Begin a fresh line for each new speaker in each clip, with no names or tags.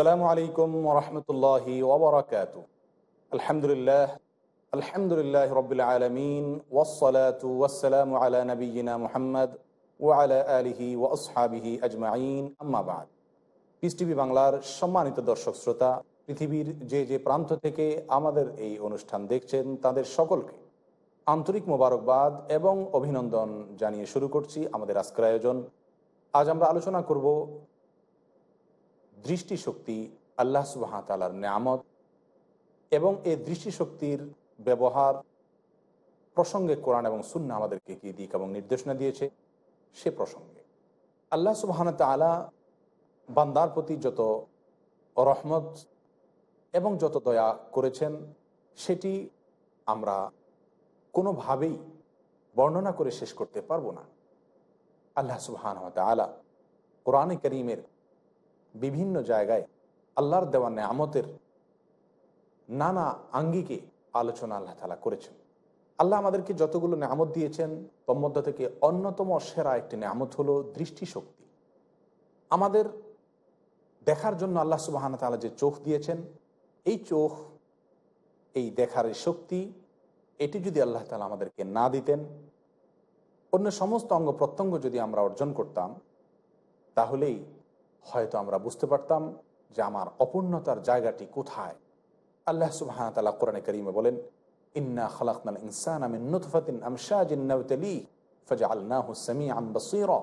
আসসালামু আলাইকুম ওরহমতুল্লাহি আলহামদুলিল্লাহ আলহামদুলিল্লাহ রবিল আলমিন ওসলাত আলা নবীনা মুহাম্মদ ওয়ালা আলিহি ও আসহাবিহি আজমাইন। আম্মাবাদ পিস টিভি বাংলার সম্মানিত দর্শক শ্রোতা, পৃথিবীর যে যে প্রান্ত থেকে আমাদের এই অনুষ্ঠান দেখছেন, তাদের সকলকে আন্তরিক মোবারকবাদ এবং অভিনন্দন জানিয়ে শুরু করছি আমাদের আজকের আয়োজন। আজ আমরা আলোচনা করব দৃষ্টিশক্তি আল্লাহ সুবাহতালার নিয়ামত এবং এই দৃষ্টিশক্তির ব্যবহার প্রসঙ্গে কোরআন এবং সুন্না আমাদেরকে কী দিক এবং নির্দেশনা দিয়েছে? সে প্রসঙ্গে। আল্লাহ সুবাহান তালা বান্দার প্রতি যত রহমত এবং যত দয়া করেছেন, সেটি আমরা কোনোভাবেই বর্ণনা করে শেষ করতে পারব না। আল্লাহ সুবাহান তালা কোরআনে করিমের বিভিন্ন জায়গায় আল্লাহর দেওয়া নেয়ামতের নানা আঙ্গিকে আলোচনা আল্লাহ তালা করেছেন। আল্লাহ আমাদেরকে যতগুলো নেয়ামত দিয়েছেন, তোর থেকে অন্যতম সেরা একটি নেয়ামত হলো দৃষ্টিশক্তি। আমাদের দেখার জন্য আল্লাহ সুবাহান তালা যে চোখ দিয়েছেন, এই চোখ, এই দেখার শক্তি, এটি যদি আল্লাহ তালা আমাদেরকে না দিতেন, অন্য সমস্ত অঙ্গ প্রত্যঙ্গ যদি আমরা অর্জন করতাম, তাহলেই হয়তো আমরা বুঝতে পারতাম যে আমার অপূর্ণতার জায়গাটি কোথায়। আল্লাহ সুবাহ তালা কোরআনে করিমে বলেন, ইন্না খালাকনাল ইনসান আমিন নুতফাতিন আমশাজিন নাওতালি ফাজআলনাহু সামিআন বাসীরা।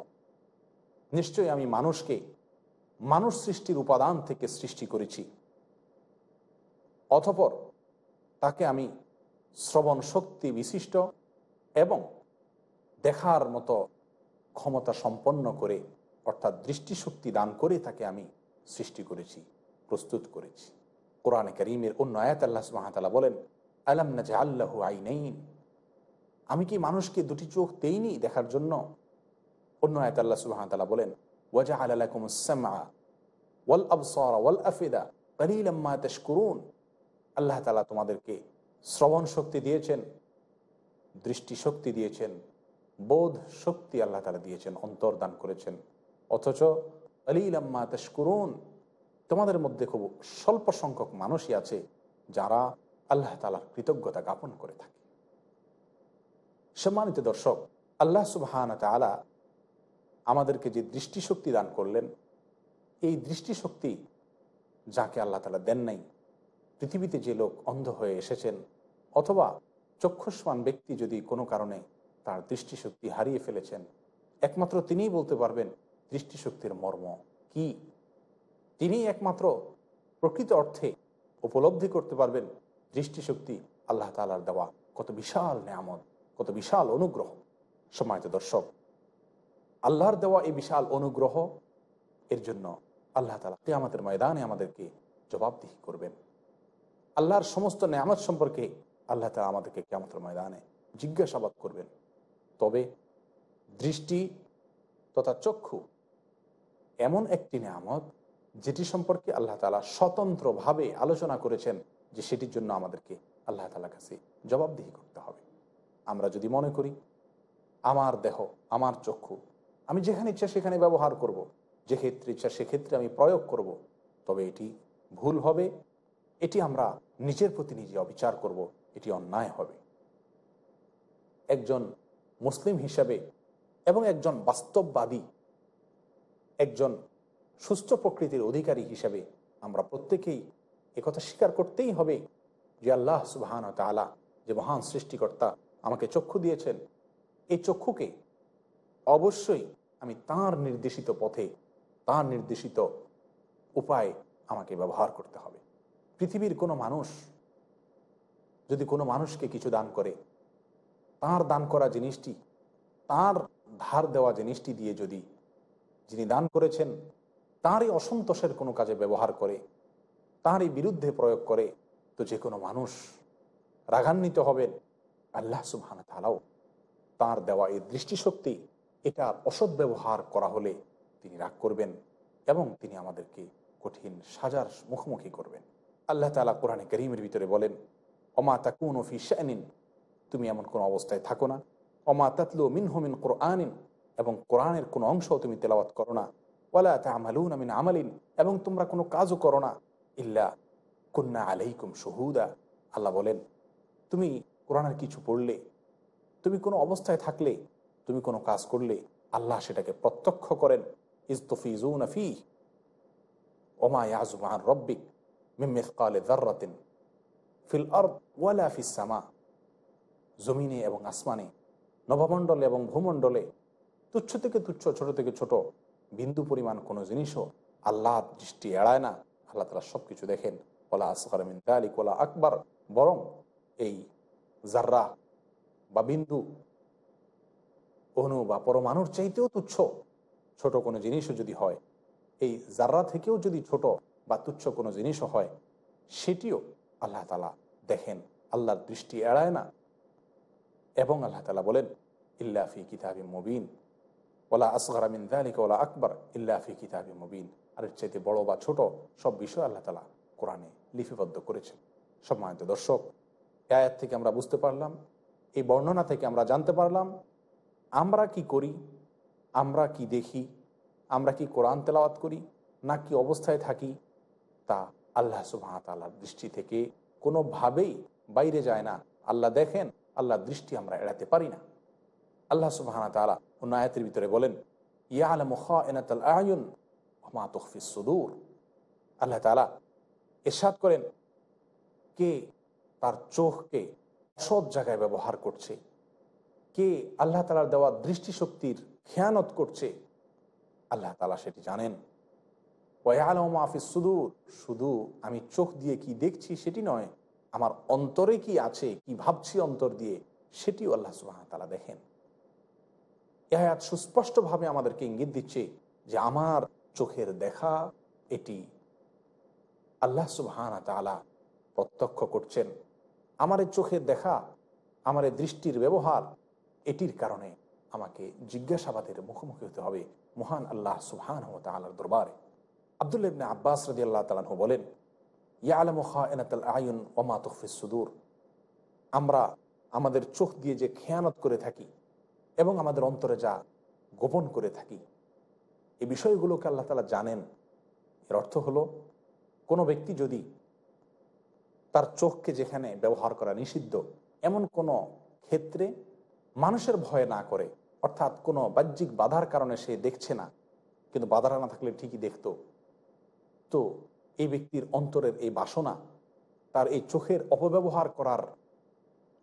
নিশ্চয়ই আমি মানুষকে মানুষ সৃষ্টির উপাদান থেকে সৃষ্টি করেছি। অথপর তাকে আমি শ্রবণ শক্তি বিশিষ্ট এবং দেখার মতো ক্ষমতা সম্পন্ন করে অর্থাৎ দৃষ্টিশক্তি দান করে তাকে আমি সৃষ্টি করেছি, প্রস্তুত করেছি। কোরআনে করিমের অন্য আয়াত আল্লাহ সুহামতাল্লাহ বলেন, আলাম না আল্লাহ আইনাইন? আমি কি মানুষকে দুটি চোখ দেইনি দেখার জন্য? অন্য আয়াত আল্লাহ সুহামতাল্লাহ বলেন ওয়াজা আলাকুম সামা ওয়াল আবসর ওয়াল আফিদা কলিলাম্মা তশকুরুন। আল্লাহ তালা তোমাদেরকে শ্রবণ শক্তি দিয়েছেন দৃষ্টি শক্তি দিয়েছেন বোধ শক্তি আল্লাহ তালা দিয়েছেন, অন্তর্দান করেছেন। অথচ আলী আলিলাম্মা তস্কুরুন তোমাদের মধ্যে খুব স্বল্প সংখ্যক মানুষই আছে যারা আল্লাহ তালার কৃতজ্ঞতা জ্ঞাপন করে থাকে। সম্মানিত দর্শক, আল্লাহ সুবাহান তালা আমাদেরকে যে দৃষ্টিশক্তি দান করলেন, এই দৃষ্টিশক্তি যাকে আল্লাহ তালা দেন নাই, পৃথিবীতে যে লোক অন্ধ হয়ে এসেছেন অথবা চক্ষুষ্মান ব্যক্তি যদি কোনো কারণে তার দৃষ্টিশক্তি হারিয়ে ফেলেছেন, একমাত্র তিনিই বলতে পারবেন দৃষ্টিশক্তির মর্ম কি? তিনি একমাত্র প্রকৃত অর্থে উপলব্ধি করতে পারবেন দৃষ্টিশক্তি আল্লাহ তালার দেওয়া। কত বিশাল নেয়ামত, কত বিশাল অনুগ্রহ। সময়ত দর্শক, আল্লাহর দেওয়া এই বিশাল অনুগ্রহ, এর জন্য আল্লাহ তালা কেয়ামতের ময়দানে আমাদেরকে জবাবদিহি করবেন। আল্লাহর সমস্ত নেয়ামত সম্পর্কে আল্লাহ তালা আমাদেরকে কেয়ামতের ময়দানে জিজ্ঞাসাবাদ করবেন। তবে দৃষ্টি তথা চক্ষু এমন একটি নিয়ামত যেটি সম্পর্কে আল্লাহ তালা স্বতন্ত্রভাবে আলোচনা করেছেন যে সেটির জন্য আমাদেরকে আল্লাহ তালা কাছে জবাবদিহি করতে হবে আমরা যদি মনে করি, আমার দেহ, আমার চক্ষু, আমি যেখানে ইচ্ছা সেখানে ব্যবহার করব। যে ক্ষেত্রে ইচ্ছা সেক্ষেত্রে আমি প্রয়োগ করব। তবে এটি ভুল হবে, এটি আমরা নিজের প্রতি নিজে অবিচার করব, এটি অন্যায় হবে একজন মুসলিম হিসাবে এবং একজন বাস্তববাদী একজন সুস্থ প্রকৃতির অধিকারী হিসাবে আমরা প্রত্যেকেই একথা স্বীকার করতেই হবে যে আল্লাহ সুবাহান তালা যে মহান সৃষ্টিকর্তা আমাকে চক্ষু দিয়েছেন। এই চক্ষুকে অবশ্যই আমি তার নির্দেশিত পথে, তার নির্দেশিত উপায় আমাকে ব্যবহার করতে হবে। পৃথিবীর কোনো মানুষ যদি কোনো মানুষকে কিছু দান করে, তার দান করা জিনিসটি, তার ধার দেওয়া জিনিসটি দিয়ে যদি যিনি দান করেছেন, তারই অসন্তোষের কোনো কাজে ব্যবহার করে, তারই বিরুদ্ধে প্রয়োগ করে, তো যে কোনো মানুষ রাগান্বিত হবেন আল্লাহ সুবহান তালাও তার দেওয়া এই দৃষ্টিশক্তি, এটা অসৎ ব্যবহার করা হলে তিনি রাগ করবেন এবং তিনি আমাদেরকে কঠিন সাজার মুখোমুখি করবেন। আল্লাহ তালা কোরআনে করিমের ভিতরে বলেন অমা তাকুন ফি তুমি এমন কোনো অবস্থায় থাকো না অমা তাতলু মিনহমিন কোরআনিন এবং কোরআনের কোনো অংশ তুমি তেলাওয়াত করো না। ওয়ালা তামালুন আমিন আমালিন, এবং তোমরা কোনো কাজও করো না। ইল্লা কুন্না আলাইকুম শহুদা, আল্লাহ বলেন, তুমি কোরআনের কিছু পড়লে, তুমি কোনো অবস্থায় থাকলে, তুমি কোনো কাজ করলে, আল্লাহ সেটাকে প্রত্যক্ষ করেন ইজতফিজুন ফি ওমা ইয়াজুমান রব্বিক মিমেসকালে দার্রাতিন ফিল আর্দ ওয়ালা ফিস সামা। জমিনে এবং আসমানে, নবমণ্ডলে এবং ভূমণ্ডলে তুচ্ছ থেকে তুচ্ছ, ছোট থেকে ছোট, বিন্দু পরিমাণ কোনো জিনিসও আল্লাহ দৃষ্টি এড়ায় না। আল্লাহ তালা সব কিছু দেখেন। ওলা আসকার মিন তালিক আকবর। বরং এই জাররা বা বিন্দু অণু বা পরমাণুর চাইতেও তুচ্ছ, ছোট কোনো জিনিসও যদি হয়, এই জাররা থেকেও যদি ছোট বা তুচ্ছ কোনো জিনিসও হয়, সেটিও আল্লাহ তালা দেখেন। আল্লাহর দৃষ্টি এড়ায় না। এবং আল্লাহ তালা বলেন ইল্লাফি কিতাবি মুবিন। ওলা আসগরামিন দালিকা ওলা আকবর ইল্লাফি কিতাবি মুবিন। আর এর চাইতে বড় বা ছোট সব বিষয় আল্লাহ তালা কোরআনে লিপিবদ্ধ করেছেন। সম্মানিত দর্শক আয়াত থেকে আমরা বুঝতে পারলাম, এই বর্ণনা থেকে আমরা জানতে পারলাম, আমরা কি করি, আমরা কি দেখি, আমরা কি কোরআন তেলাওয়াত করি, না কি অবস্থায় থাকি, তা আল্লাহ সুবাহতাল্লাহর দৃষ্টি থেকে কোনোভাবেই বাইরে যায় না। আল্লাহ দেখেন, আল্লাহর দৃষ্টি আমরা এড়াতে পারি না। আল্লাহ সুবাহানা তালা অন্য আয়াতের ভিতরে বলেন ইয়া আয়ুন সুদূর। আল্লাহ তালা এরশাদ করেন, কে তার চোখকে সৎ জায়গায় ব্যবহার করছে? কে আল্লাহ তালার দেওয়া দৃষ্টিশক্তির খেয়ানত করছে? আল্লাহ তালা সেটি জানেন। ওয়ালাম আফিস সুদূর। শুধু আমি চোখ দিয়ে কি দেখছি সেটি নয়, আমার অন্তরে কি আছে, কি ভাবছি অন্তর দিয়ে, সেটিও আল্লাহ সুবাহ তালা এহায়াত সুস্পষ্টভাবে আমাদেরকে ইঙ্গিত দিচ্ছে যে আমার চোখের দেখা এটি আল্লাহ সুবহান তালা প্রত্যক্ষ করছেন। আমার এই চোখের দেখা, আমার দৃষ্টির ব্যবহার, এটির কারণে আমাকে জিজ্ঞাসাবাদের মুখোমুখি হতে হবে মহান আল্লাহ সুবহান ও তালার দরবারে। আবদুল্লা ইবনে আব্বাস রদি আল্লাহ তালাহু বলেন ইয়া আলম খা এনাতাল আয়ুন ওমা সুদূর। আমরা আমাদের চোখ দিয়ে যে খেয়ানত করে থাকি এবং আমাদের অন্তরে যা গোপন করে থাকি এই বিষয়গুলোকে আল্লাহ তালা জানেন। এর অর্থ হলো, কোনো ব্যক্তি যদি তার চোখকে যেখানে ব্যবহার করা নিষিদ্ধ, এমন কোনো ক্ষেত্রে মানুষের ভয় না করে, অর্থাৎ কোনো বাহ্যিক বাধার কারণে সে দেখছে না, কিন্তু বাধারা না থাকলে ঠিকই দেখত, তো এই ব্যক্তির অন্তরের এই বাসনা, তার এই চোখের অপব্যবহার করার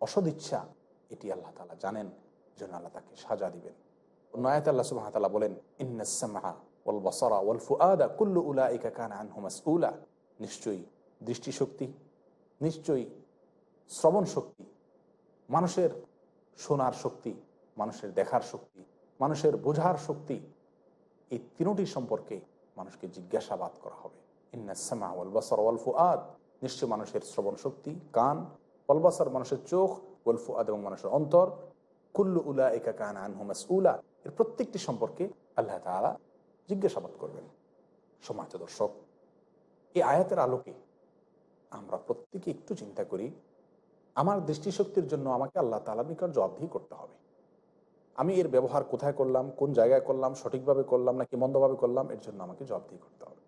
অসদিচ্ছা, এটি আল্লাহ তালা জানেন। জন্য আল্লাহ তাকে সাজা দিবেন। নয়াত আল্লাহ সুবাহ তালা বলেন ইন্নাসমা ওল বসরা ওল ফুআদা কুল্লু উলা ইকা কান আনহুমাস উলা নিশ্চয়ই দৃষ্টিশক্তি, নিশ্চয়ই শ্রবণ শক্তি, মানুষের শোনার শক্তি, মানুষের দেখার শক্তি, মানুষের বোঝার শক্তি, এই তিনটি সম্পর্কে মানুষকে জিজ্ঞাসাবাদ করা হবে। ইন্নাসমা ওল বসর ওল ফুআদ। নিশ্চয় মানুষের শ্রবণ শক্তি, কান ওলবাসার মানুষের চোখ ওল ফুআদ এবং মানুষের অন্তর কুল্লু উলা একা কান আনহুমাস উলা এর প্রত্যেকটি সম্পর্কে আল্লাহ তালা জিজ্ঞাসাবাদ করবেন। সমাজ দর্শক, এই আয়াতের আলোকে আমরা প্রত্যেকে একটু চিন্তা করি, আমার দৃষ্টিশক্তির জন্য আমাকে আল্লাহ তালার নিকট জবাবদিহি করতে হবে। আমি এর ব্যবহার কোথায় করলাম, কোন জায়গায় করলাম, সঠিকভাবে করলাম নাকি মন্দভাবে করলাম, এর জন্য আমাকে জবাবদিহি করতে হবে।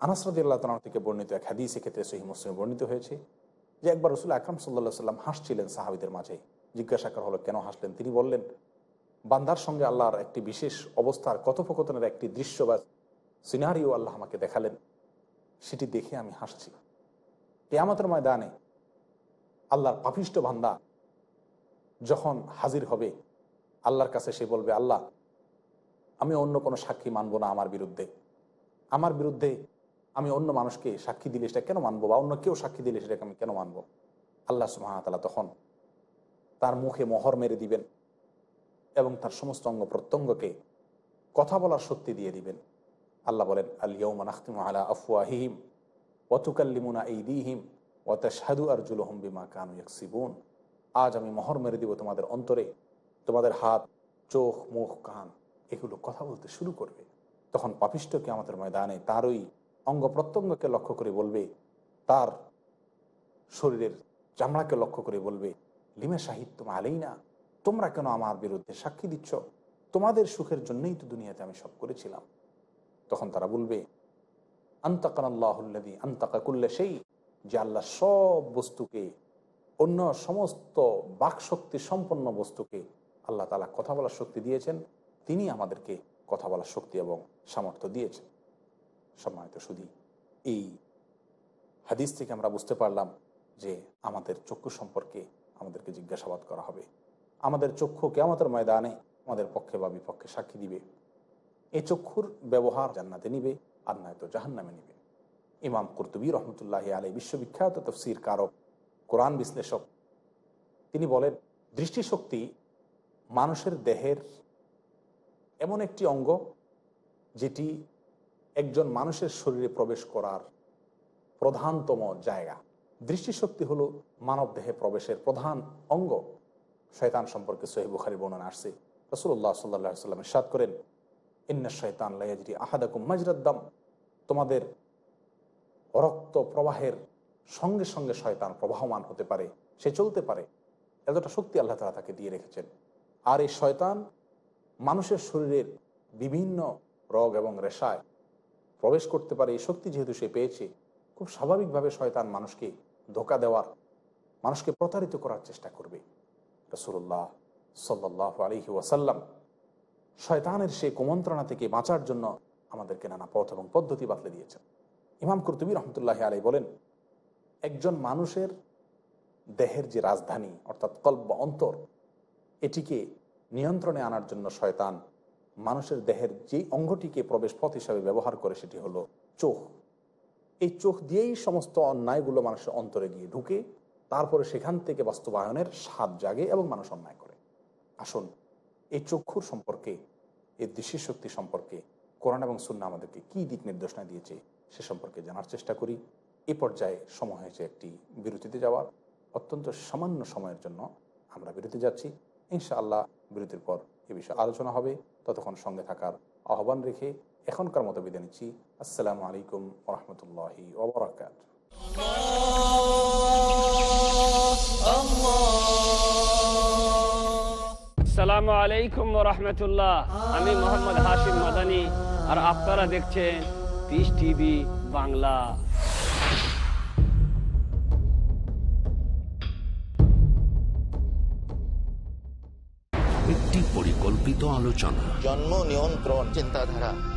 আনাসরদি আল্লাহ তালা থেকে বর্ণিত এক হাদিস ক্ষেত্রে সহি মুসলিমে বর্ণিত হয়েছে যে একবার রসুল আকরম সাল্লাহ সাল্লাম হাসছিলেন সাহাবিদের মাঝে। জিজ্ঞাসা করা হলো, কেন হাসলেন? তিনি বললেন, বান্দার সঙ্গে আল্লাহর একটি বিশেষ অবস্থার কথোপকথনের একটি দৃশ্য বা সিনারিও আল্লাহ আমাকে দেখালেন। সেটি দেখে আমি হাসছি। কেয়ামতের ময়দানে আল্লাহর পাপিষ্ট বান্দা যখন হাজির হবে, আল্লাহর কাছে সে বলবে, আল্লাহ, আমি অন্য কোনো সাক্ষী মানব না আমার বিরুদ্ধে। আমার বিরুদ্ধে আমি অন্য মানুষকে সাক্ষী দিলে সেটা কেন মানবো বা অন্য কেউ সাক্ষী দিলে সেটাকে আমি কেন মানবো? আল্লাহ সুহামতাল্লাহ তখন তার মুখে মোহর মেরে দিবেন এবং তার সমস্ত অঙ্গ প্রত্যঙ্গকে কথা বলার শক্তি দিয়ে দিবেন। আল্লাহ বলেন আলিয়মান আখতিম আলা আফওয়াহিম ওয়াতুকাল্লিমুনা ঈদিহিম ওয়াতাশহাদু আরজুলহম বিমা কানু ইয়াকসিবুন। আজ আমি মহর মেরে দিব তোমাদের অন্তরে। তোমাদের হাত, চোখ, মুখ, কান এগুলো কথা বলতে শুরু করবে। তখন পাপিষ্টকে আমাদের ময়দানে তার ওই অঙ্গ প্রত্যঙ্গকে লক্ষ্য করে বলবে, তার শরীরের চামড়াকে লক্ষ্য করে বলবে লিমে সাহিত্য আলেই না তোমরা কেন আমার বিরুদ্ধে সাক্ষী দিচ্ছ? তোমাদের সুখের জন্যই তো দুনিয়াতে আমি সব করেছিলাম। তখন তারা বলবে আন্তাকান্লাহুল্লাদি আন্তাকাকুল্লা সেই যে আল্লাহ সব বস্তুকে, অন্য সমস্ত বাকশক্তি সম্পন্ন বস্তুকে আল্লাহ তালা কথা বলার শক্তি দিয়েছেন, তিনি আমাদেরকে কথা বলার শক্তি এবং সামর্থ্য দিয়েছেন। সম্মানিত শুধু এই হাদিস থেকে আমরা বুঝতে পারলাম যে আমাদের চক্ষু সম্পর্কে আমাদেরকে জিজ্ঞাসাবাদ করা হবে। আমাদের চক্ষু কেমতের ময়দানে আমাদের পক্ষে বা বিপক্ষে সাক্ষী দিবে। এই চক্ষুর ব্যবহার জান্নাতে নিবে, আর নয়তো জাহান্নামে নিবে। ইমাম কুরতুবী রহমতুল্লাহ আলী বিশ্ববিখ্যাত তফসির কারক, কোরআন বিশ্লেষক, তিনি বলেন, দৃষ্টিশক্তি মানুষের দেহের এমন একটি অঙ্গ যেটি একজন মানুষের শরীরে প্রবেশ করার প্রধানতম জায়গা। দৃষ্টিশক্তি হলো মানব দেহে প্রবেশের প্রধান অঙ্গ। শয়তান সম্পর্কে সোহেব বুখারি বর্ণনা আসছে। রসুল্লাহ সাল্লাহ সাল্লামের সাদ করেন, ইন্না শয়তান লাইয়াজরি আহাদাকুম মাজরাদ্দাম তোমাদের রক্ত প্রবাহের সঙ্গে সঙ্গে শয়তান প্রবাহমান হতে পারে, সে চলতে পারে। এতটা শক্তি আল্লাহ তালা তাকে দিয়ে রেখেছেন। আর এই শয়তান মানুষের শরীরের বিভিন্ন রোগ এবং রেশায় প্রবেশ করতে পারে। এই শক্তি যেহেতু সে পেয়েছে, খুব স্বাভাবিকভাবে শয়তান মানুষকে ধোকা দেওয়ার, মানুষকে প্রতারিত করার চেষ্টা করবে। রসুল্লাহ সাল্লাহ আলহি ওয়াসাল্লাম শয়তানের সে কুমন্ত্রণা থেকে বাঁচার জন্য আমাদেরকে নানা পথ এবং পদ্ধতি বাতলে দিয়েছেন। ইমাম কুরতুবী রহমতুল্লাহ আলাই বলেন, একজন মানুষের দেহের যে রাজধানী, অর্থাৎ কল্প বা অন্তর, এটিকে নিয়ন্ত্রণে আনার জন্য শয়তান মানুষের দেহের যে অঙ্গটিকে প্রবেশ পথ হিসাবে ব্যবহার করে, সেটি হলো চোখ। এই চোখ দিয়েই সমস্ত অন্যায়গুলো মানুষের অন্তরে গিয়ে ঢুকে, তারপরে সেখান থেকে বাস্তবায়নের স্বাদ জাগে এবং মানুষ অন্যায় করে। আসুন, এই চক্ষুর সম্পর্কে, এই দৃষ্টিশক্তি সম্পর্কে, কোরআন এবং সুন্না আমাদেরকে কী দিক নির্দেশনা দিয়েছে সে সম্পর্কে জানার চেষ্টা করি। এ পর্যায়ে সময় হয়েছে একটি বিরতিতে যাওয়ার। অত্যন্ত সামান্য সময়ের জন্য আমরা বিরতি যাচ্ছি। ইনশাআল্লাহ বিরতির পর এ বিষয়ে আলোচনা হবে। ততক্ষণ সঙ্গে থাকার আহ্বান রেখে এখনকার মতো বিদায় নিচ্ছি। আসসালামু আলাইকুম রহমতুল্লাহি ওবরাকাত।
আসসালামু আলাইকুম রহমতুল্লাহ আমি মোহাম্মদ হাশিম মাদানি আর আপনারা দেখছেন পিস টিভি বাংলা।
একটি পরিকল্পিত আলোচনা।
জন্ম নিয়ন্ত্রণ চিন্তাধারা।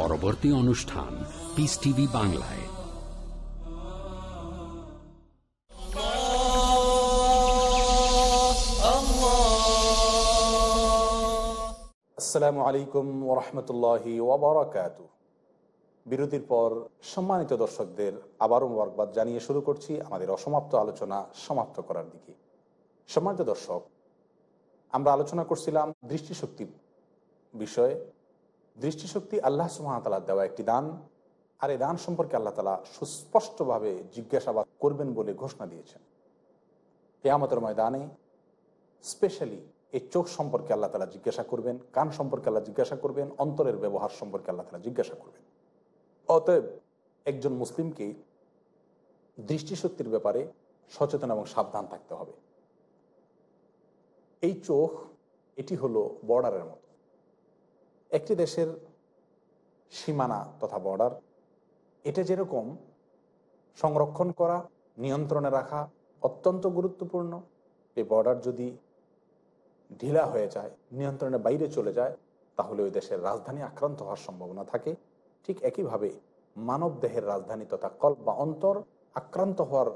পরবর্তী অনুষ্ঠান পিস টিভি বাংলায়।
আসসালামু আলাইকুম ওরহমতুল্লাহি ওবরাকাত বিরতির পর সম্মানিত দর্শকদের আবারও মোবারকবাদ জানিয়ে শুরু করছি আমাদের অসমাপ্ত আলোচনা সমাপ্ত করার দিকে। সম্মানিত দর্শক, আমরা আলোচনা করছিলাম দৃষ্টিশক্তি বিষয়ে। দৃষ্টিশক্তি আল্লাহ সুহামতাল্লাহ দেওয়া একটি দান। আর এই দান সম্পর্কে আল্লাহ তালা সুস্পষ্টভাবে জিজ্ঞাসাবাদ করবেন বলে ঘোষণা দিয়েছেন। কেয়ামতের ময়দানে স্পেশালি এই চোখ সম্পর্কে আল্লাহ তালা জিজ্ঞাসা করবেন, কান সম্পর্কে আল্লাহ জিজ্ঞাসা করবেন, অন্তরের ব্যবহার সম্পর্কে আল্লাহ তালা জিজ্ঞাসা করবেন। অতএব একজন মুসলিমকে দৃষ্টিশক্তির ব্যাপারে সচেতন এবং সাবধান থাকতে হবে। এই চোখ, এটি হলো বর্ডারের মতো। একটি দেশের সীমানা তথা বর্ডার, এটা যেরকম সংরক্ষণ করা, নিয়ন্ত্রণে রাখা অত্যন্ত গুরুত্বপূর্ণ। এই বর্ডার যদি ঢিলা হয়ে যায়, নিয়ন্ত্রণের বাইরে চলে যায়, তাহলে ওই দেশের রাজধানী আক্রান্ত হওয়ার সম্ভাবনা থাকে। ঠিক একইভাবে মানব দেহের রাজধানী তথা কল্প বা অন্তর আক্রান্ত হওয়ার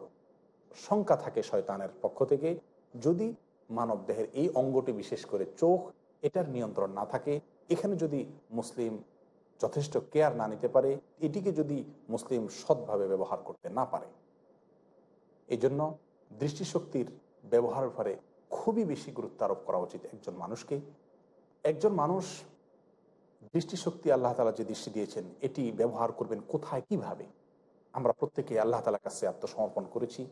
শঙ্কা থাকে শয়তানের পক্ষ থেকে। যদি মানব দেহের এই অঙ্গটি বিশেষ করে চোখ, এটার নিয়ন্ত্রণ না থাকে এখানে যদি মুসলিম যথেষ্ট কেয়ার না নিতে পারে, এটিকে যদি মুসলিম সৎভাবে ব্যবহার করতে না পারে। এই জন্য দৃষ্টিশক্তির ব্যবহারের ফলে খুবই বেশি গুরুত্ব আরোপ করা উচিত একজন মানুষকে। একজন মানুষ দৃষ্টিশক্তি আল্লাহ তালা যে দৃষ্টি দিয়েছেন, এটি ব্যবহার করবেন কোথায়, কীভাবে? আমরা প্রত্যেকে আল্লাহ তালার কাছে আত্মসমর্পণ করেছি,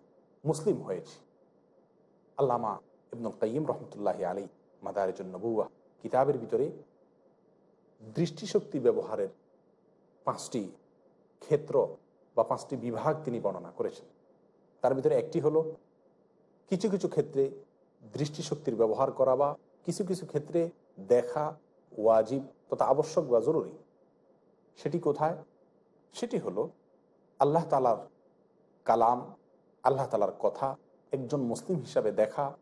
মুসলিম হয়েছি। আল্লামা ইবনুল কাইম রহমতুল্লাহ আলী মাদারের জন্য বউয়া কিতাবের ভিতরে দৃষ্টিশক্তি ব্যবহারের পাঁচটি ক্ষেত্র বা পাঁচটি বিভাগ তিনি বর্ণনা করেছেন। তার ভিতরে একটি হলো কিছু কিছু ক্ষেত্রে দৃষ্টিশক্তির ব্যবহার করা বা কিছু কিছু ক্ষেত্রে দেখা ওয়াজিব তথা আবশ্যক বা জরুরি। সেটি কোথায়? সেটি হলো আল্লাহ তালার কালাম, আল্লাহ তালার কথা, একজন মুসলিম হিসাবে দেখা,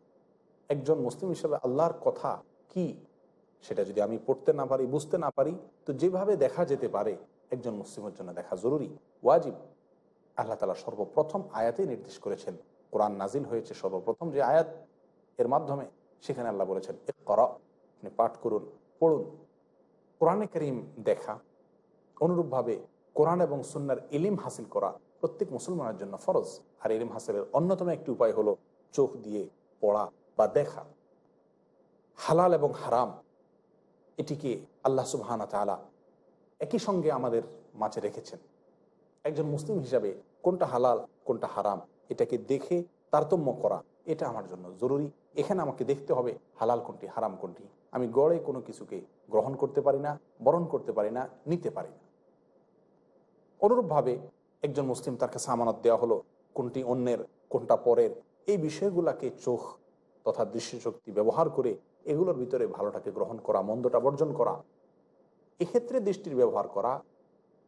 একজন মুসলিম হিসাবে আল্লাহর কথা কি সেটা যদি আমি পড়তে না পারি, বুঝতে না পারি, তো যেভাবে দেখা যেতে পারে, একজন মুসলিমের জন্য দেখা জরুরি। ওয়াজিব। আল্লাহ তালা সর্বপ্রথম আয়াতেই নির্দেশ করেছেন। কোরআন নাজিল হয়েছে সর্বপ্রথম যে আয়াত এর মাধ্যমে। সেখানে আল্লাহ বলেছেন এ কর আপনি পাঠ করুন, পড়ুন। কোরআনে করিম দেখা, অনুরূপভাবে কোরআন এবং সুন্নার ইলিম হাসিল করা প্রত্যেক মুসলমানের জন্য ফরজ। আর ইলিম হাসিলের অন্যতম একটি উপায় হলো চোখ দিয়ে পড়া বা দেখা। হালাল এবং হারাম এটিকে আল্লাহ সুবাহানা তালা একই সঙ্গে আমাদের মাঝে রেখেছেন। একজন মুসলিম হিসাবে কোনটা হালাল, কোনটা হারাম, এটাকে দেখে তারতম্য করা, এটা আমার জন্য জরুরি। এখানে আমাকে দেখতে হবে হালাল কোনটি, হারাম কোনটি। আমি গড়ে কোনো কিছুকে গ্রহণ করতে পারি না, বরণ করতে পারি না, নিতে পারি না। অনুরূপভাবে একজন মুসলিম তার কাছে আমানত দেওয়া হলো, কোনটি অন্যের, কোনটা পরের, এই বিষয়গুলাকে চোখ তথা দৃষ্টিশক্তি ব্যবহার করে এগুলোর ভিতরে ভালোটাকে গ্রহণ করা, মন্দটা বর্জন করা, এক্ষেত্রে দৃষ্টির ব্যবহার করা,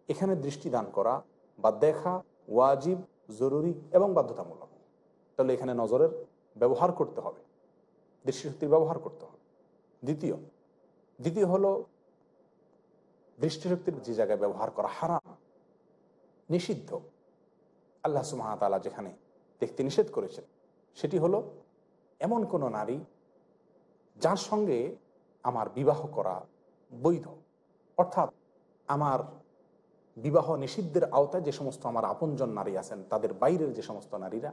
এখানে দৃষ্টিদান করা, বা দেখা ওয়াজিব, জরুরি এবং বাধ্যতামূলক। তাহলে এখানে নজরের ব্যবহার করতে হবে, দৃষ্টিশক্তির ব্যবহার করতে হবে। দ্বিতীয় দ্বিতীয় হলো দৃষ্টিশক্তির যে জায়গায় ব্যবহার করা হারাম, নিষিদ্ধ। আল্লাহ সুমাতালা যেখানে দেখতে নিষেধ করেছেন, সেটি হলো এমন কোনো নারী যার সঙ্গে আমার বিবাহ করা বৈধ। অর্থাৎ আমার বিবাহ নিষিদ্ধের আওতায় যে সমস্ত আমার আপনজন নারী আছেন, তাদের বাইরের যে সমস্ত নারীরা,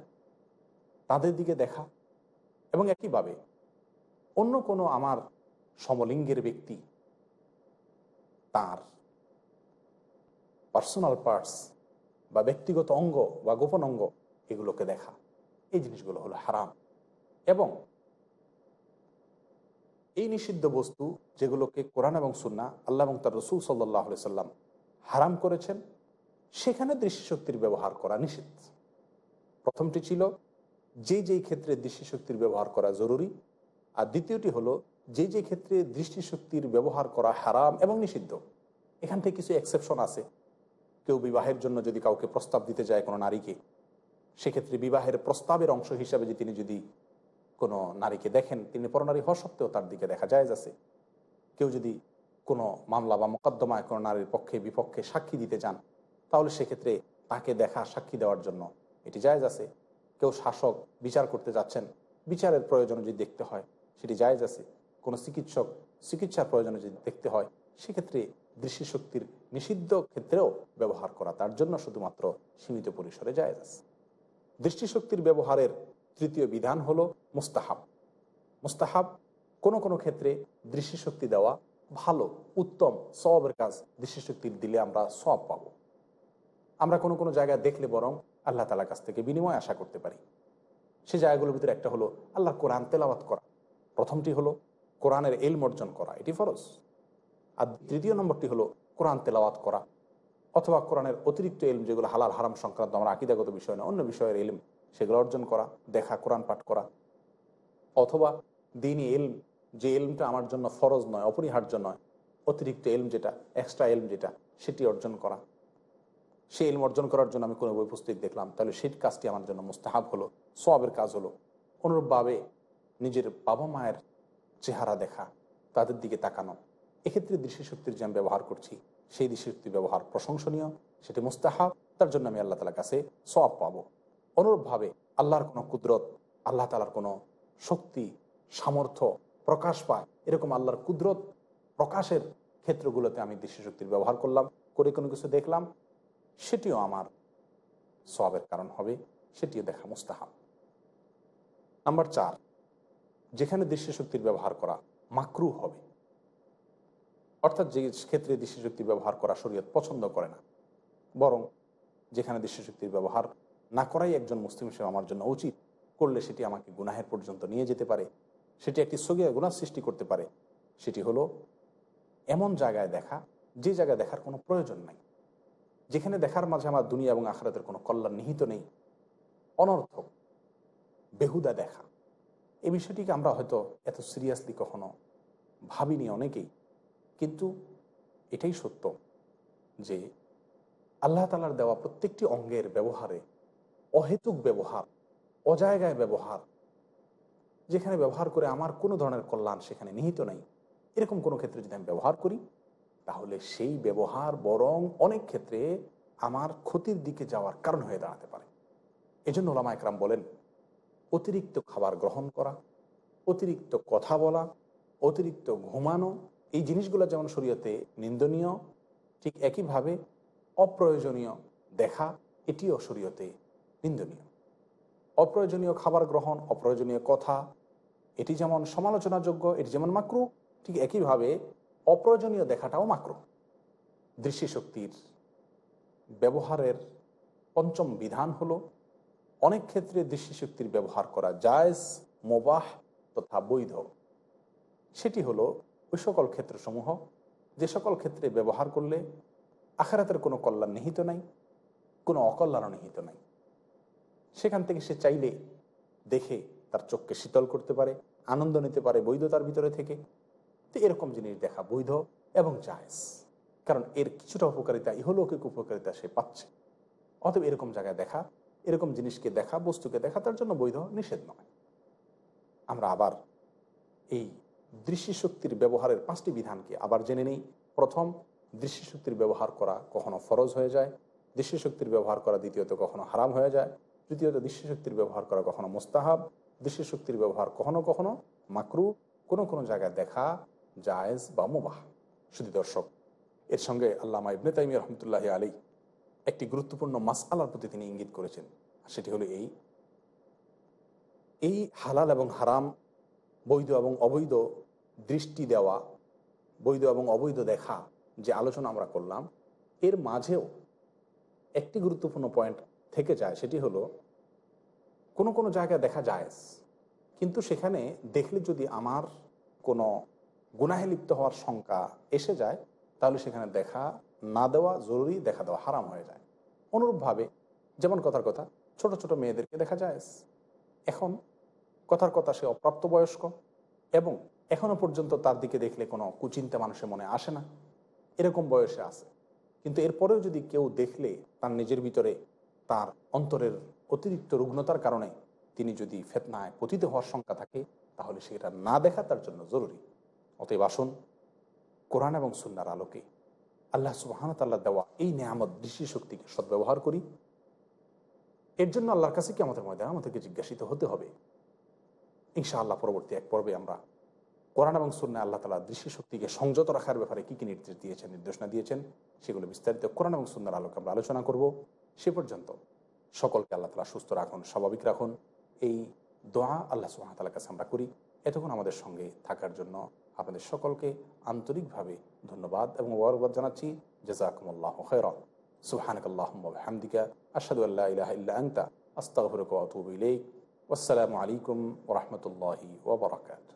তাদের দিকে দেখা এবং একইভাবে অন্য কোনো আমার সমলিঙ্গের ব্যক্তি, তার পার্সোনাল পার্টস বা ব্যক্তিগত অঙ্গ বা গোপন অঙ্গ এগুলোকে দেখা। এই জিনিসগুলো হলো হারাম। এবং এই নিষিদ্ধ বস্তু যেগুলোকে কোরআন এবং সুন্না আল্লাহ এবং তার রসুল সাল্লাহ সাল্লাম হারাম করেছেন, সেখানে দৃষ্টিশক্তির ব্যবহার করা নিষিদ্ধ। প্রথমটি ছিল যে যেই ক্ষেত্রে দৃষ্টিশক্তির ব্যবহার করা জরুরি, আর দ্বিতীয়টি হলো যে যে ক্ষেত্রে দৃষ্টিশক্তির ব্যবহার করা হারাম এবং নিষিদ্ধ। এখান থেকে কিছু এক্সেপশন আছে। কেউ বিবাহের জন্য যদি কাউকে প্রস্তাব দিতে যায় কোনো নারীকে, সেক্ষেত্রে বিবাহের প্রস্তাবের অংশ হিসাবে যে তিনি যদি কোনো নারীকে দেখেন, তিনি পরনারী হওয়া সত্ত্বেও তার দিকে দেখা যায় আছে। কেউ যদি কোনো মামলা বা মোকদ্দমায় কোনো নারীর পক্ষে, বিপক্ষে সাক্ষী দিতে চান, তাহলে সেক্ষেত্রে তাকে দেখা, সাক্ষী দেওয়ার জন্য এটি জায়জ আছে। কেউ শাসক বিচার করতে যাচ্ছেন, বিচারের প্রয়োজন যদি দেখতে হয়, সেটি জায়জ আছে। কোনো চিকিৎসক চিকিৎসার প্রয়োজনে যদি দেখতে হয়, সেক্ষেত্রে দৃষ্টিশক্তির নিষিদ্ধ ক্ষেত্রেও ব্যবহার করা তার জন্য শুধুমাত্র সীমিত পরিসরে জায়জ আছে। দৃষ্টিশক্তির ব্যবহারের তৃতীয় বিধান হলো মুস্তাহাব। মুস্তাহাব কোনো কোনো ক্ষেত্রে দৃষ্টিশক্তি দেওয়া ভালো, উত্তম সবের কাজ দৃষ্টিশক্তি দিলে আমরা সব পাব। আমরা কোনো কোনো জায়গায় দেখলে বরং আল্লাহ তালার কাছ থেকে বিনিময় আশা করতে পারি। সে জায়গাগুলোর ভিতরে একটা হলো আল্লাহ কোরআন তেলাওয়াত করা। প্রথমটি হলো কোরআনের এলম অর্জন করা, এটি ফরজ। আর তৃতীয় নম্বরটি হলো কোরআন তেলাওয়াত করা, অথবা কোরআনের অতিরিক্ত এলম যেগুলো হালাল, হারাম সংক্রান্ত আমরা আকিদাগত বিষয় না অন্য বিষয়ের এলম সেগুলো অর্জন করা, দেখা, কোরআন পাঠ করা। অথবা দিনই এলম যে এলমটা আমার জন্য ফরজ নয়, অপরিহার্য নয়, অতিরিক্ত এলম যেটা এক্সট্রা এলম যেটা, সেটি অর্জন করা। সেই এলম অর্জন করার জন্য আমি কোনো বই পুস্তক দেখলাম, তাহলে সেই কাজটি আমার জন্য মুস্তাহাব হলো সবের কাজ হলো। অনুরূপভাবে নিজের বাবা মায়ের চেহারা দেখা, তাদের দিকে তাকানো। এক্ষেত্রে দৃষ্টিশক্তির যে আমি ব্যবহার করছি, সেই দৃষ্টিশক্তির ব্যবহার প্রশংসনীয়, সেটি মুস্তাহাব, তার জন্য আমি আল্লাহ তালার কাছে সব পাবো। অনুরূপভাবে আল্লাহর কোনো কুদরত, আল্লাহ তালার কোনো শক্তি, সামর্থ্য প্রকাশ পায়, এরকম আল্লাহর কুদরত প্রকাশের ক্ষেত্রগুলোতে আমি দৃষ্টিশক্তির ব্যবহার করলাম, করে কোনো কিছু দেখলাম, সেটিও আমার সবের কারণ হবে, সেটিও দেখা মুস্তাহাব। নাম্বার চার, যেখানে দৃষ্টিশক্তির ব্যবহার করা মাকরু হবে, অর্থাৎ যে ক্ষেত্রে দৃষ্টিশক্তি ব্যবহার করা শরীয়ত পছন্দ করে না, বরং যেখানে দৃষ্টিশক্তির ব্যবহার না করাই একজন মুসলিম হিসেবে আমার জন্য উচিত। করলে সেটি আমাকে গুনাহের পর্যন্ত নিয়ে যেতে পারে। সেটি একটি সগিয়া গুনাহ সৃষ্টি করতে পারে। সেটি হলো, এমন জায়গায় দেখা, যে জায়গায় দেখার কোনো প্রয়োজন নাই। যেখানে দেখার মাঝে আমার দুনিয়া এবং আখরাতের কোনো কল্যাণ নিহিত নেই। অনর্থক, বেহুদা দেখা। এই বিষয়টিকে আমরা হয়তো এত সিরিয়াসলি কখনো ভাবিনি অনেকেই। কিন্তু এটাই সত্য যে আল্লাহ তালার দেওয়া প্রত্যেকটি অঙ্গের ব্যবহারে অহেতুক ব্যবহার, অজায়গায় ব্যবহার, যেখানে ব্যবহার করে আমার কোনো ধরনের কল্যাণ সেখানে নিহিত নাই। এরকম কোনো ক্ষেত্রে যদি আমি ব্যবহার করি, তাহলে সেই ব্যবহার বরং অনেক ক্ষেত্রে আমার ক্ষতির দিকে যাওয়ার কারণ হয়ে দাঁড়াতে পারে। এজন্য ওলামা একরাম বলেন, অতিরিক্ত খাবার গ্রহণ করা, অতিরিক্ত কথা বলা, অতিরিক্ত ঘুমানো, এই জিনিসগুলো যেমন শরীয়তে নিন্দনীয়, ঠিক একইভাবে অপ্রয়োজনীয় দেখা, এটিও শরীয়তে নিন্দনীয়। অপ্রয়োজনীয় খাবার গ্রহণ, অপ্রয়োজনীয় কথা, এটি যেমন সমালোচনাযোগ্য, এটি যেমন মাকরু, ঠিক একইভাবে অপ্রয়োজনীয় দেখাটাও মাকরু। দৃষ্টিশক্তির ব্যবহারের পঞ্চম বিধান হল, অনেক ক্ষেত্রে দৃষ্টিশক্তির ব্যবহার করা জায়জ, মোবাহ তথা বৈধ। সেটি হলো ওই সকল ক্ষেত্রসমূহ, যে সকল ক্ষেত্রে ব্যবহার করলে আখারাতের কোনো কল্যাণ নিহিত নাই, কোনো অকল্যাণও নিহিত নাই। সেখান থেকে সে চাইলে দেখে তার চোখকে শীতল করতে পারে, আনন্দ নিতে পারে বৈধতার ভিতরে থেকে। তো এরকম জিনিস দেখা বৈধ এবং জায়জ। কারণ এর কিছুটা উপকারিতা, ইহলৌকিক উপকারিতা সে পাচ্ছে। অতএব এরকম জায়গায় দেখা, এরকম জিনিসকে দেখা, বস্তুকে দেখা, তার জন্য বৈধ, নিষেধ নয়। আমরা আবার এই দৃষ্টিশক্তির ব্যবহারের পাঁচটি বিধানকে আবার জেনে নেই। প্রথম, দৃষ্টিশক্তির ব্যবহার করা কখনো ফরজ হয়ে যায়। দৃষ্টিশক্তির ব্যবহার করা দ্বিতীয়ত কখনো হারাম হয়ে যায়। তৃতীয়ত দৃষ্টিশক্তির ব্যবহার করা কখনো মোস্তাহাব দৃষ্টিশক্তির ব্যবহার কখনো কখনো মাকরু, কোনো কোনো জায়গায় দেখা জায়েজ বা মুবাহ। শুধু দর্শক, এর সঙ্গে আল্লামা ইবনে তাইমি রহমতুল্লাহ আলী একটি গুরুত্বপূর্ণ মাসআলার প্রতি তিনি ইঙ্গিত করেছেন সেটি হলো এই। এই হালাল এবং হারাম, বৈধ এবং অবৈধ দৃষ্টি দেওয়া, বৈধ এবং অবৈধ দেখা যে আলোচনা আমরা করলাম, এর মাঝেও একটি গুরুত্বপূর্ণ পয়েন্ট থেকে যায় সেটি হলো, কোনো কোনো জায়গায় দেখা যায় কিন্তু সেখানে দেখলে যদি আমার কোনো গুনাহে লিপ্ত হওয়ার শঙ্কা এসে যায়, তাহলে সেখানে দেখা না দেওয়া জরুরি, দেখা দেওয়া হারাম হয়ে যায়। অনুরূপভাবে, যেমন কথার কথা, ছোট ছোট মেয়েদেরকে দেখা যায় এখন কথার কথা সে অপ্রাপ্তবয়স্ক এবং এখনও পর্যন্ত তার দিকে দেখলে কোনো কুচিন্তা মানুষের মনে আসে না। এরকম বয়সে আছে। কিন্তু এরপরেও যদি কেউ দেখলে তার নিজের ভিতরে তার অন্তরের অতিরিক্ত রুগ্নতার কারণে তিনি যদি ফেতনায় পতিত হওয়ার শঙ্কা থাকে, তাহলে সেটা না দেখা তার জন্য জরুরি। অতএব আসুন, কোরআন এবং সুন্নার আলোকে আল্লাহ সুবাহানতাল্লাহ দেওয়া এই নেয়ামত দৃষ্টিশক্তিকে সদ্ব্যবহার করি। এর জন্য আল্লাহর কাছে কি আমাদের ময়দান আমাদেরকে জিজ্ঞাসিত হতে হবে। ইনশাআল্লাহ পরবর্তী এক পর্বে আমরা কোরআন এবং সুন্না আল্লাহ তালা দৃষ্টিশক্তিকে সংযত রাখার ব্যাপারে কী কী নির্দেশ দিয়েছেন, নির্দেশনা দিয়েছেন, সেগুলো বিস্তারিত কোরআন এবং সুন্নার আলোকে আমরা আলোচনা করব। সে পর্যন্ত। সকলকে আল্লাহ তালা সুস্থ রাখুন, স্বাভাবিক রাখুন। এই দোয়া আল্লাহ সুহামতাল্লাহ কাছে আমরা করি। এতক্ষণ আমাদের সঙ্গে থাকার জন্য আপনাদের সকলকে আন্তরিকভাবে ধন্যবাদ এবং ওবরবাদ জানাচ্ছি। জাজাকুমুল্লাহ খের সুহানক আল্লাহমদিকা আসাদু আল্লাহ ইলাহ ইল্লা আংতা আস্তাগফিরুকা ওয়া আতুবু ওয়াসসালামু আলাইকুম ওয়া রাহমাতুল্লাহি ওয়া বারাকাতুহু।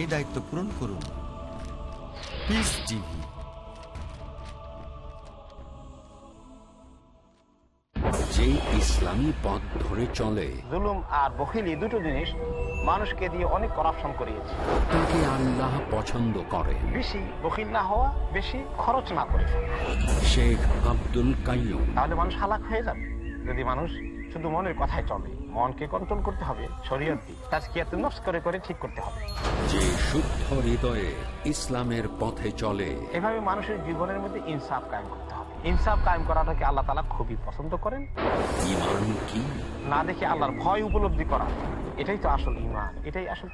এই দায়িত্ব পূরণ করুন। পিস টিভি
যে ইসলামী পথ ধরে চলে।
জুলুম আর বখিলি দুটো জিনিস মানুষকে দিয়ে অনেক করাপশন করিয়েছে।
তাকে আল্লাহ পছন্দ করেন
বেশি বখিল না হওয়া বেশি খরচ না করে।
শেখ আব্দুল কাইয়ুম।
তাহলে মানুষ হালাক হয়ে যাবে। যদি মানুষ শুধু মনের কথায় চলে। মনকে কন্ট্রোল করতে হবে শরীয়ত দিয়ে তাজকিয়াতে নফস করে করে ঠিক করতে হবে।
যে শুদ্ধ হৃদয়ে ইসলামের পথে চলে।
এভাবে মানুষের জীবনের মধ্যে ইনসাফ কায়েম করতে হবে। ইনসাফ কায়েম করাটাকে আল্লাহ তালা খুবই পছন্দ করেন।
ইমান কি?
না দেখে আল্লাহর ভয় উপলব্ধি করা। এটাই তো আসল ইমান এটাই আসল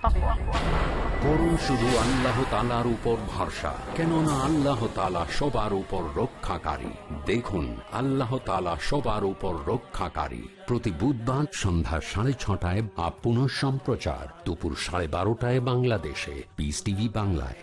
করুন শুধু আল্লাহ তালার উপর ভরসা, কেননা আল্লাহ তালা সবার উপর রক্ষাকারী। দেখুন, আল্লাহ তালা সবার উপর রক্ষাকারী। প্রতি বুধবার সন্ধ্যা সাড়ে ছটায় আপ সম্প্রচার দুপুর সাড়ে বারোটায় বাংলাদেশে পিস টিভি বাংলায়।